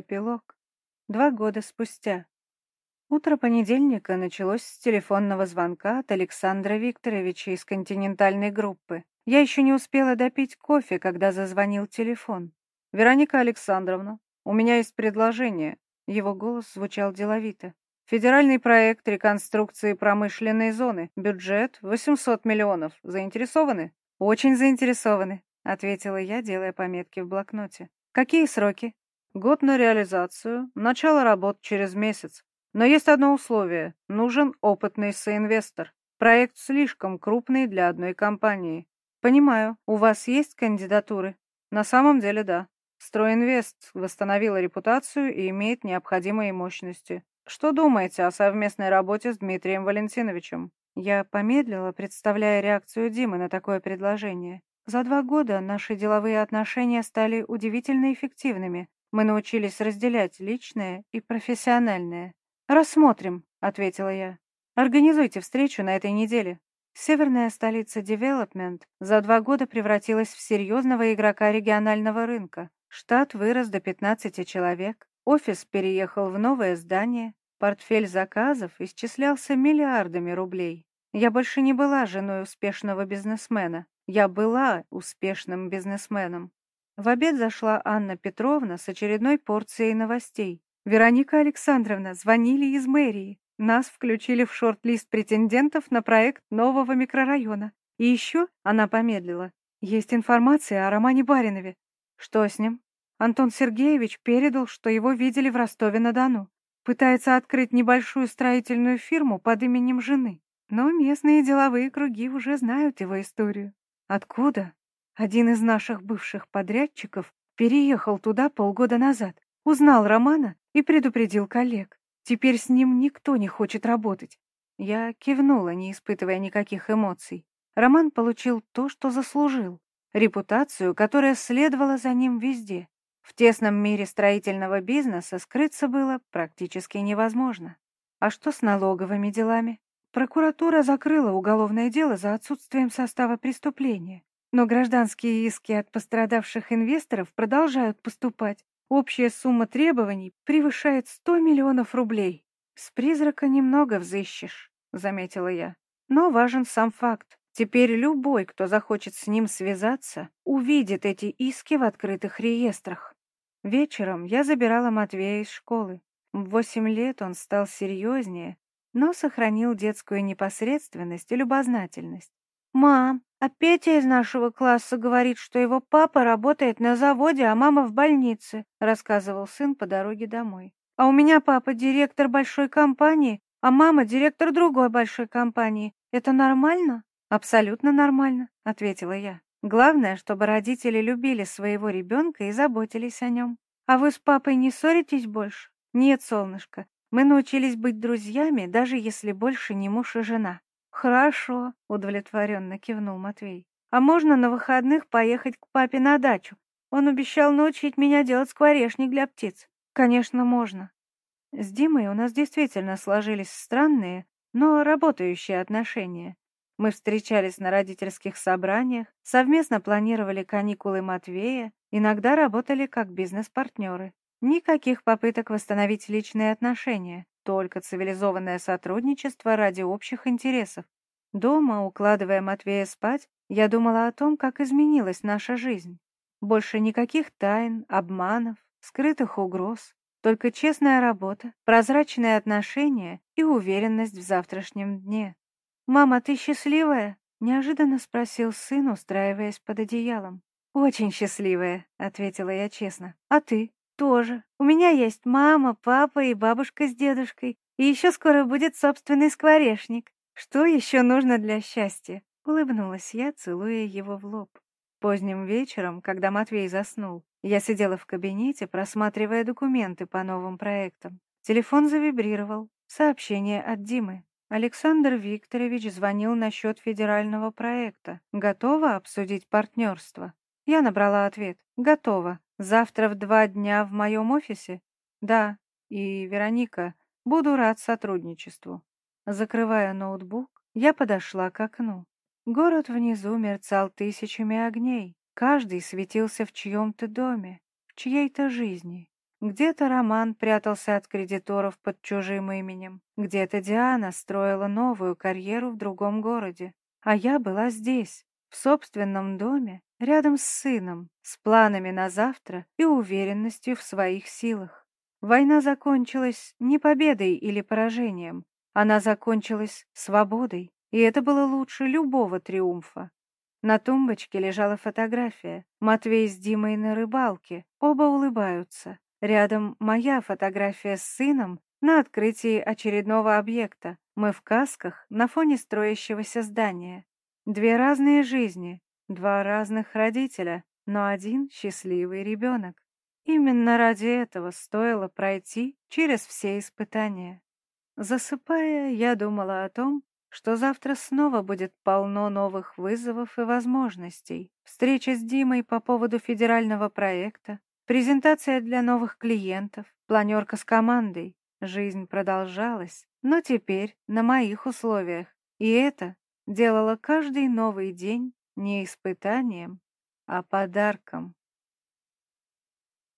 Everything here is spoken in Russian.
Эпилог. Два года спустя. Утро понедельника началось с телефонного звонка от Александра Викторовича из континентальной группы. Я еще не успела допить кофе, когда зазвонил телефон. «Вероника Александровна, у меня есть предложение». Его голос звучал деловито. «Федеральный проект реконструкции промышленной зоны. Бюджет 800 миллионов. Заинтересованы?» «Очень заинтересованы», — ответила я, делая пометки в блокноте. «Какие сроки?» «Год на реализацию. Начало работ через месяц. Но есть одно условие. Нужен опытный соинвестор. Проект слишком крупный для одной компании. Понимаю, у вас есть кандидатуры? На самом деле да. Стройинвест восстановила репутацию и имеет необходимые мощности. Что думаете о совместной работе с Дмитрием Валентиновичем? Я помедлила, представляя реакцию Димы на такое предложение. За два года наши деловые отношения стали удивительно эффективными. Мы научились разделять личное и профессиональное. «Рассмотрим», — ответила я. «Организуйте встречу на этой неделе». Северная столица Development за два года превратилась в серьезного игрока регионального рынка. Штат вырос до 15 человек, офис переехал в новое здание, портфель заказов исчислялся миллиардами рублей. Я больше не была женой успешного бизнесмена, я была успешным бизнесменом. В обед зашла Анна Петровна с очередной порцией новостей. Вероника Александровна, звонили из мэрии. Нас включили в шорт-лист претендентов на проект нового микрорайона. И еще, она помедлила, есть информация о Романе Баринове. Что с ним? Антон Сергеевич передал, что его видели в Ростове-на-Дону. Пытается открыть небольшую строительную фирму под именем жены. Но местные деловые круги уже знают его историю. Откуда? Один из наших бывших подрядчиков переехал туда полгода назад, узнал Романа и предупредил коллег. Теперь с ним никто не хочет работать. Я кивнула, не испытывая никаких эмоций. Роман получил то, что заслужил. Репутацию, которая следовала за ним везде. В тесном мире строительного бизнеса скрыться было практически невозможно. А что с налоговыми делами? Прокуратура закрыла уголовное дело за отсутствием состава преступления. Но гражданские иски от пострадавших инвесторов продолжают поступать, Общая сумма требований превышает сто миллионов рублей. С призрака немного взыщешь, заметила я. Но важен сам факт. Теперь любой, кто захочет с ним связаться, увидит эти иски в открытых реестрах. Вечером я забирала Матвея из школы. В восемь лет он стал серьезнее, но сохранил детскую непосредственность и любознательность. «Мам, а Петя из нашего класса говорит, что его папа работает на заводе, а мама в больнице», рассказывал сын по дороге домой. «А у меня папа директор большой компании, а мама директор другой большой компании. Это нормально?» «Абсолютно нормально», — ответила я. «Главное, чтобы родители любили своего ребенка и заботились о нем. А вы с папой не ссоритесь больше?» «Нет, солнышко, мы научились быть друзьями, даже если больше не муж и жена. «Хорошо», — удовлетворенно кивнул Матвей. «А можно на выходных поехать к папе на дачу? Он обещал научить меня делать скворечник для птиц». «Конечно, можно». С Димой у нас действительно сложились странные, но работающие отношения. Мы встречались на родительских собраниях, совместно планировали каникулы Матвея, иногда работали как бизнес-партнеры. Никаких попыток восстановить личные отношения, только цивилизованное сотрудничество ради общих интересов. Дома, укладывая Матвея спать, я думала о том, как изменилась наша жизнь. Больше никаких тайн, обманов, скрытых угроз, только честная работа, прозрачные отношения и уверенность в завтрашнем дне. «Мама, ты счастливая?» — неожиданно спросил сын, устраиваясь под одеялом. «Очень счастливая», — ответила я честно. «А ты?» Тоже. У меня есть мама, папа и бабушка с дедушкой. И еще скоро будет собственный скворечник. Что еще нужно для счастья?» Улыбнулась я, целуя его в лоб. Поздним вечером, когда Матвей заснул, я сидела в кабинете, просматривая документы по новым проектам. Телефон завибрировал. Сообщение от Димы. Александр Викторович звонил насчет федерального проекта. Готова обсудить партнерство? Я набрала ответ. Готова. Завтра в два дня в моем офисе? Да. И, Вероника, буду рад сотрудничеству. Закрывая ноутбук, я подошла к окну. Город внизу мерцал тысячами огней. Каждый светился в чьем-то доме, в чьей-то жизни. Где-то Роман прятался от кредиторов под чужим именем, где-то Диана строила новую карьеру в другом городе, а я была здесь, в собственном доме, рядом с сыном, с планами на завтра и уверенностью в своих силах. Война закончилась не победой или поражением, она закончилась свободой, и это было лучше любого триумфа. На тумбочке лежала фотография. Матвей с Димой на рыбалке. Оба улыбаются. Рядом моя фотография с сыном на открытии очередного объекта. Мы в касках на фоне строящегося здания. Две разные жизни, два разных родителя, но один счастливый ребенок. Именно ради этого стоило пройти через все испытания. Засыпая, я думала о том, что завтра снова будет полно новых вызовов и возможностей. Встреча с Димой по поводу федерального проекта, Презентация для новых клиентов, планерка с командой. Жизнь продолжалась, но теперь на моих условиях. И это делало каждый новый день не испытанием, а подарком.